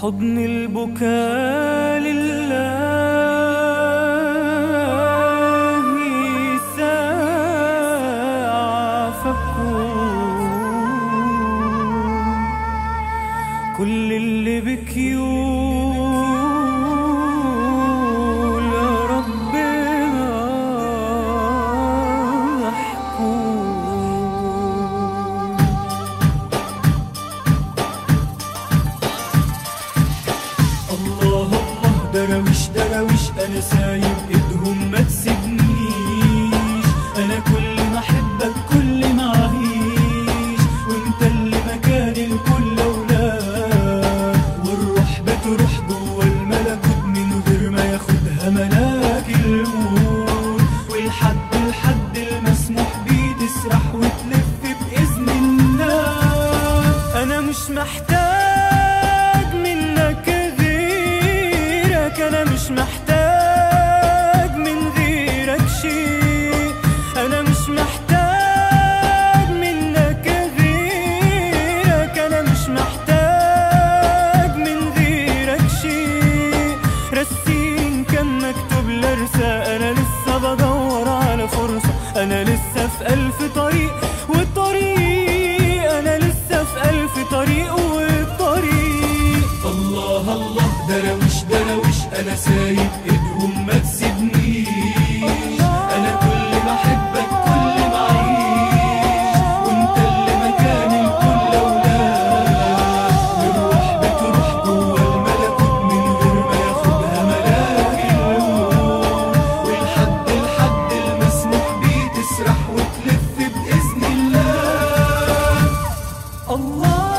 حضن البكاء لله. أنا سايب إيدهم ما تسيبنيش. أنا كل ما أحبك كل ما أعيش. وأنت اللي مكان الكل أولاد والروح بتروح جوه الملكوت من غير ما ياخدها ملاك الموت. والحد الحد المسموح بيه تسرح وتلف بإذن الله. أنا مش محتاج منك غيرك أنا مش محتاج أنا لسه في ألف طريق والطريق أنا لسه في ألف طريق والطريق. الله الله درويش درويش أنا سايب Oh, Allah